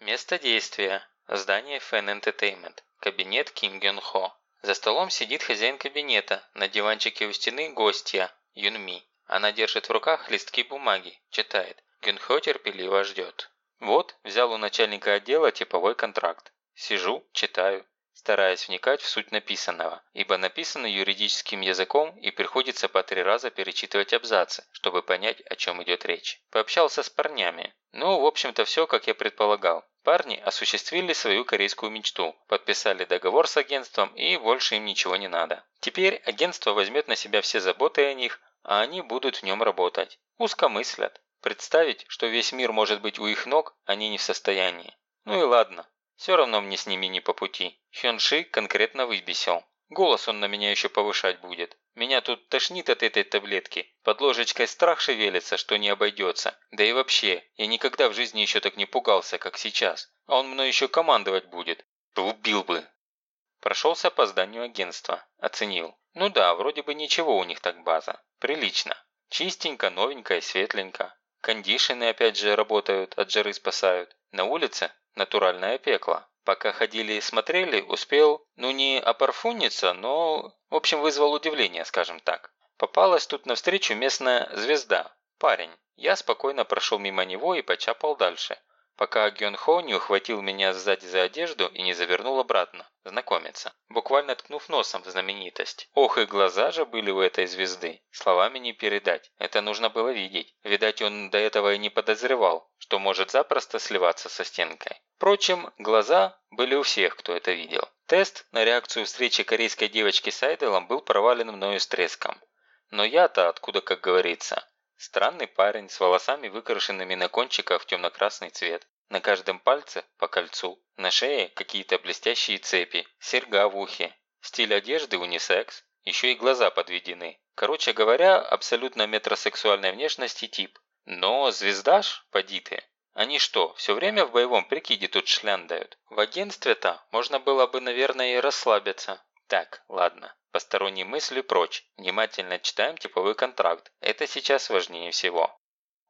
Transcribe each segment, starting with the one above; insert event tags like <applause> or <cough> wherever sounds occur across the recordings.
Место действия. Здание Fan Entertainment. Кабинет Ким Гён Хо. За столом сидит хозяин кабинета, на диванчике у стены гостья, Юнми. Она держит в руках листки бумаги, читает. Гюнхо терпеливо ждет. Вот, взял у начальника отдела типовой контракт. Сижу, читаю стараясь вникать в суть написанного, ибо написано юридическим языком и приходится по три раза перечитывать абзацы, чтобы понять, о чем идет речь. Пообщался с парнями. Ну, в общем-то, все, как я предполагал. Парни осуществили свою корейскую мечту, подписали договор с агентством и больше им ничего не надо. Теперь агентство возьмет на себя все заботы о них, а они будут в нем работать. Узко мыслят. Представить, что весь мир может быть у их ног, они не в состоянии. Ну и ладно, все равно мне с ними не по пути. Хёнши конкретно выбесил. Голос он на меня еще повышать будет. Меня тут тошнит от этой таблетки. Под ложечкой страх шевелится, что не обойдется. Да и вообще, я никогда в жизни еще так не пугался, как сейчас. А он мной еще командовать будет. Убил бы. Прошелся по зданию агентства. Оценил. Ну да, вроде бы ничего у них так база. Прилично. Чистенько, новенько и светленько. Кондишены опять же работают, от жары спасают. На улице натуральное пекло. Пока ходили и смотрели, успел, ну не опорфуниться, но, в общем, вызвал удивление, скажем так. Попалась тут навстречу местная звезда, парень. Я спокойно прошел мимо него и почапал дальше пока Гён Хо не ухватил меня сзади за одежду и не завернул обратно, знакомиться, буквально ткнув носом в знаменитость. Ох, и глаза же были у этой звезды, словами не передать, это нужно было видеть. Видать, он до этого и не подозревал, что может запросто сливаться со стенкой. Впрочем, глаза были у всех, кто это видел. Тест на реакцию встречи корейской девочки с Айдолом был провален мною с треском. Но я-то откуда, как говорится, Странный парень с волосами, выкрашенными на кончиках в темно-красный цвет. На каждом пальце по кольцу. На шее какие-то блестящие цепи. Серьга в ухе. Стиль одежды унисекс. Еще и глаза подведены. Короче говоря, абсолютно метросексуальной внешности тип. Но звезда ж, поди ты. Они что, все время в боевом прикиде тут шляндают? В агентстве-то можно было бы, наверное, и расслабиться. Так, ладно. Посторонние мысли прочь. Внимательно читаем типовой контракт. Это сейчас важнее всего.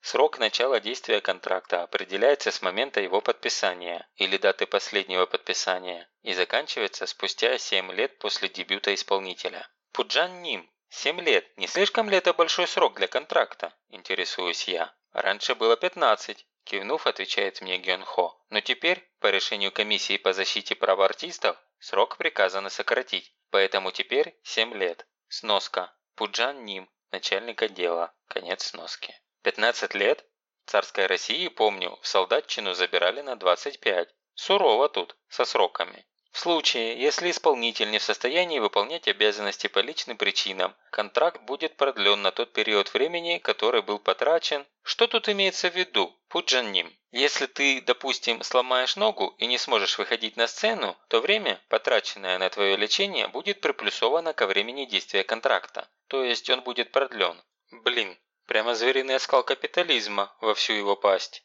Срок начала действия контракта определяется с момента его подписания или даты последнего подписания и заканчивается спустя 7 лет после дебюта исполнителя. Пуджан Ним. 7 лет. Не слишком ли это большой срок для контракта? Интересуюсь я. Раньше было 15. Кивнув, отвечает мне Гён Хо. Но теперь, по решению комиссии по защите прав артистов, срок приказано сократить. Поэтому теперь 7 лет. Сноска. Пуджан Ним, начальник отдела. Конец сноски. 15 лет? Царской России, помню, в солдатчину забирали на 25. Сурово тут, со сроками. В случае, если исполнитель не в состоянии выполнять обязанности по личным причинам, контракт будет продлен на тот период времени, который был потрачен. Что тут имеется в виду, Пуджанним? Если ты, допустим, сломаешь ногу и не сможешь выходить на сцену, то время, потраченное на твое лечение, будет приплюсовано ко времени действия контракта. То есть он будет продлен. Блин, прямо звериный оскал капитализма во всю его пасть.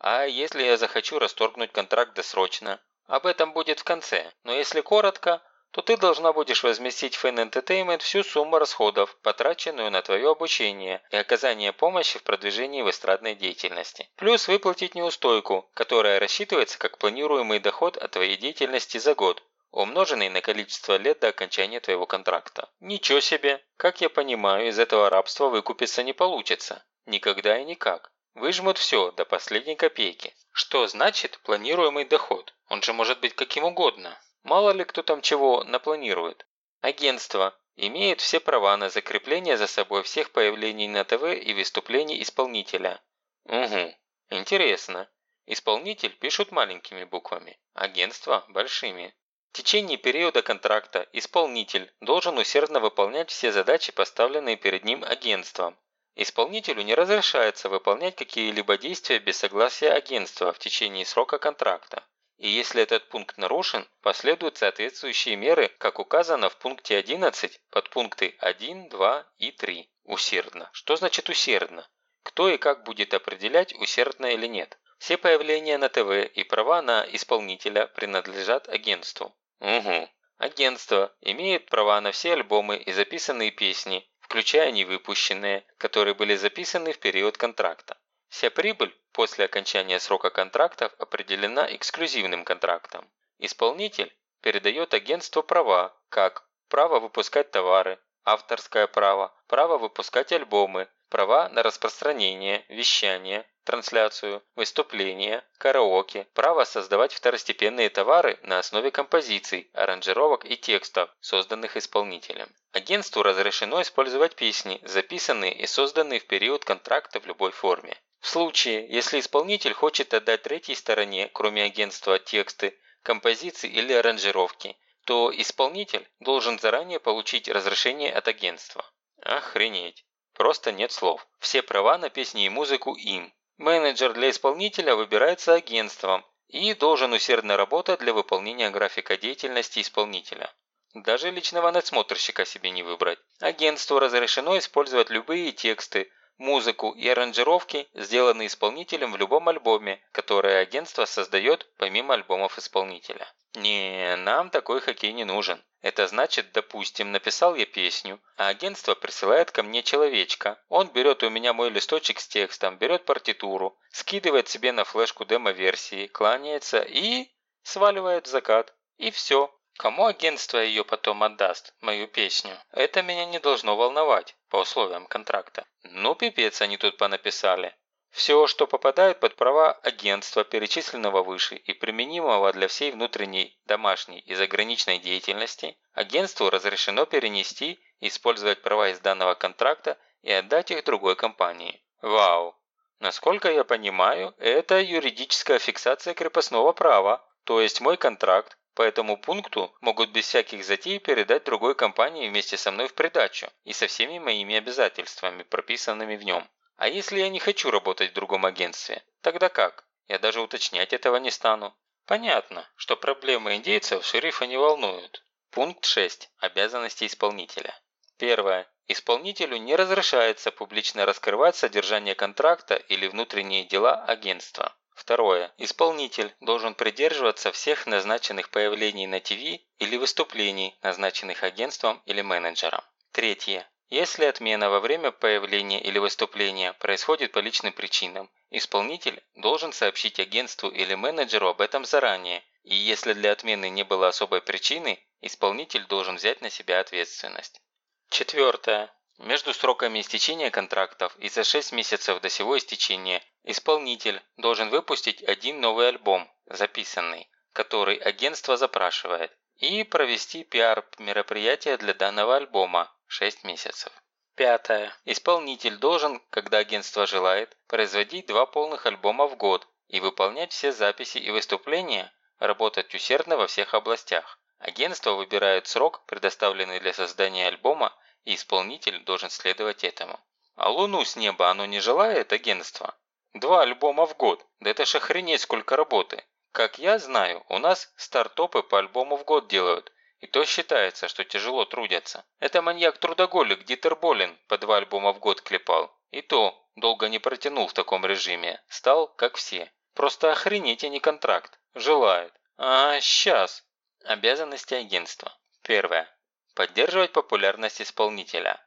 А если я захочу расторгнуть контракт досрочно? Об этом будет в конце, но если коротко, то ты должна будешь возместить Fan Entertainment всю сумму расходов, потраченную на твое обучение и оказание помощи в продвижении в эстрадной деятельности. Плюс выплатить неустойку, которая рассчитывается как планируемый доход от твоей деятельности за год, умноженный на количество лет до окончания твоего контракта. Ничего себе! Как я понимаю, из этого рабства выкупиться не получится. Никогда и никак. Выжмут все до последней копейки. Что значит планируемый доход? Он же может быть каким угодно. Мало ли кто там чего напланирует. Агентство имеет все права на закрепление за собой всех появлений на ТВ и выступлений исполнителя. Угу, интересно. Исполнитель пишут маленькими буквами, агентство – большими. В течение периода контракта исполнитель должен усердно выполнять все задачи, поставленные перед ним агентством. Исполнителю не разрешается выполнять какие-либо действия без согласия агентства в течение срока контракта. И если этот пункт нарушен, последуют соответствующие меры, как указано в пункте 11, подпункты 1, 2 и 3. Усердно. Что значит усердно? Кто и как будет определять, усердно или нет? Все появления на ТВ и права на исполнителя принадлежат агентству. Угу. Агентство имеет права на все альбомы и записанные песни, включая невыпущенные, которые были записаны в период контракта. Вся прибыль после окончания срока контрактов определена эксклюзивным контрактом. Исполнитель передает агентству права, как право выпускать товары, авторское право, право выпускать альбомы, права на распространение, вещание, трансляцию, выступления, караоке, право создавать второстепенные товары на основе композиций, аранжировок и текстов, созданных исполнителем. Агентству разрешено использовать песни, записанные и созданные в период контракта в любой форме. В случае, если исполнитель хочет отдать третьей стороне, кроме агентства, тексты, композиции или аранжировки, то исполнитель должен заранее получить разрешение от агентства. Охренеть. Просто нет слов. Все права на песни и музыку им. Менеджер для исполнителя выбирается агентством и должен усердно работать для выполнения графика деятельности исполнителя. Даже личного надсмотрщика себе не выбрать. Агентству разрешено использовать любые тексты, музыку и аранжировки, сделанные исполнителем в любом альбоме, который агентство создает помимо альбомов исполнителя. Не, нам такой хоккей не нужен. Это значит, допустим, написал я песню, а агентство присылает ко мне человечка. Он берет у меня мой листочек с текстом, берет партитуру, скидывает себе на флешку демо-версии, кланяется и сваливает в закат. И все. Кому агентство ее потом отдаст, мою песню, это меня не должно волновать по условиям контракта. Ну, пипец они тут понаписали. Все, что попадает под права агентства, перечисленного выше и применимого для всей внутренней, домашней и заграничной деятельности, агентству разрешено перенести использовать права из данного контракта и отдать их другой компании. Вау! Насколько я понимаю, это юридическая фиксация крепостного права, то есть мой контракт по этому пункту могут без всяких затей передать другой компании вместе со мной в придачу и со всеми моими обязательствами, прописанными в нем. А если я не хочу работать в другом агентстве, тогда как? Я даже уточнять этого не стану. Понятно, что проблемы индейцев шерифа не волнуют. Пункт 6. Обязанности исполнителя. Первое. Исполнителю не разрешается публично раскрывать содержание контракта или внутренние дела агентства. Второе. Исполнитель должен придерживаться всех назначенных появлений на ТВ или выступлений, назначенных агентством или менеджером. Третье. Если отмена во время появления или выступления происходит по личным причинам, исполнитель должен сообщить агентству или менеджеру об этом заранее, и если для отмены не было особой причины, исполнитель должен взять на себя ответственность. Четвертое. Между сроками истечения контрактов и за 6 месяцев до сего истечения исполнитель должен выпустить один новый альбом, записанный, который агентство запрашивает, и провести пиар-мероприятие для данного альбома 6 месяцев. Пятое. Исполнитель должен, когда агентство желает, производить два полных альбома в год и выполнять все записи и выступления, работать усердно во всех областях. Агентство выбирает срок, предоставленный для создания альбома, и исполнитель должен следовать этому. А луну с неба оно не желает, агентство? Два альбома в год, да это ж охренеть сколько работы. Как я знаю, у нас стартопы по альбому в год делают, и то считается, что тяжело трудятся. Это маньяк-трудоголик Дитер Болин по два альбома в год клепал. И то долго не протянул в таком режиме. Стал, как все. Просто охренеть, а не контракт. Желает. А, сейчас. Обязанности агентства. Первое. Поддерживать популярность исполнителя.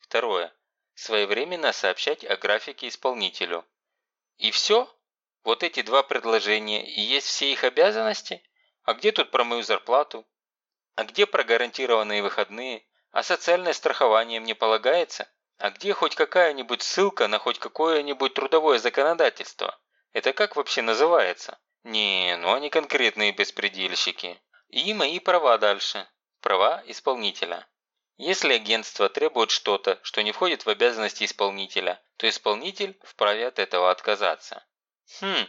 Второе. Своевременно сообщать о графике исполнителю. И все? Вот эти два предложения и есть все их обязанности? А где тут про мою зарплату? А где про гарантированные выходные? А социальное страхование мне полагается? А где хоть какая-нибудь ссылка на хоть какое-нибудь трудовое законодательство? Это как вообще называется? Не, ну они конкретные беспредельщики. И мои права дальше. Права исполнителя. Если агентство требует что-то, что не входит в обязанности исполнителя, то исполнитель вправе от этого отказаться. Хм,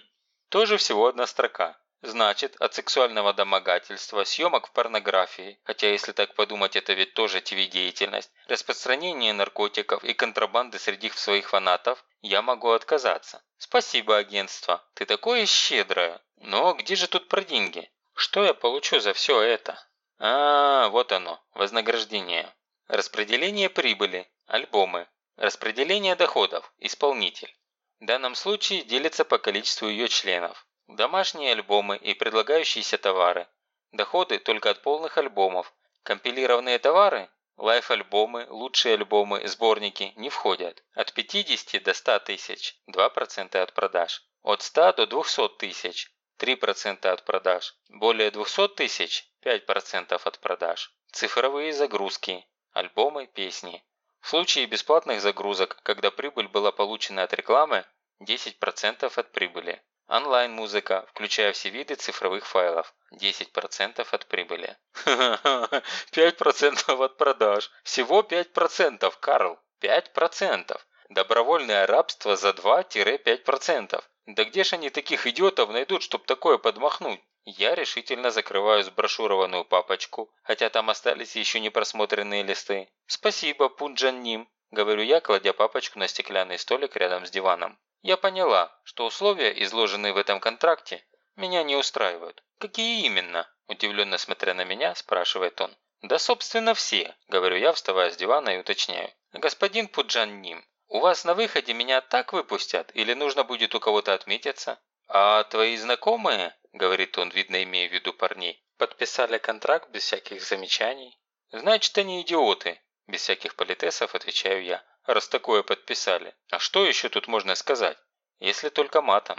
тоже всего одна строка. Значит, от сексуального домогательства, съемок в порнографии, хотя если так подумать, это ведь тоже ТВ-деятельность, распространение наркотиков и контрабанды среди своих фанатов, я могу отказаться. Спасибо, агентство, ты такое щедрое. Но где же тут про деньги? Что я получу за все это? А, вот оно, вознаграждение. Распределение прибыли, альбомы. Распределение доходов, исполнитель. В данном случае делится по количеству ее членов. Домашние альбомы и предлагающиеся товары. Доходы только от полных альбомов. Компилированные товары Live-альбомы, лучшие альбомы, сборники не входят. От 50 до 100 тысяч – 2% от продаж. От 100 до 200 тысяч – 3% от продаж. Более 200 тысяч – 5% от продаж. Цифровые загрузки, альбомы, песни. В случае бесплатных загрузок, когда прибыль была получена от рекламы, 10% от прибыли. Онлайн-музыка, включая все виды цифровых файлов. 10% от прибыли. <laughs> Ха-ха-ха, 5% от продаж. Всего 5%, Карл. 5%. Добровольное рабство за 2-5%. Да где ж они таких идиотов найдут, чтоб такое подмахнуть? Я решительно закрываю сброшурованную папочку, хотя там остались еще не просмотренные листы. «Спасибо, Пунджан Ним», – говорю я, кладя папочку на стеклянный столик рядом с диваном. Я поняла, что условия, изложенные в этом контракте, меня не устраивают. Какие именно? Удивленно смотря на меня, спрашивает он. Да собственно все, говорю я, вставая с дивана и уточняю. Господин Пуджан Ним, у вас на выходе меня так выпустят или нужно будет у кого-то отметиться? А твои знакомые, говорит он, видно имея в виду парней, подписали контракт без всяких замечаний? Значит, они идиоты, без всяких политесов отвечаю я раз такое подписали. А что еще тут можно сказать? Если только матом.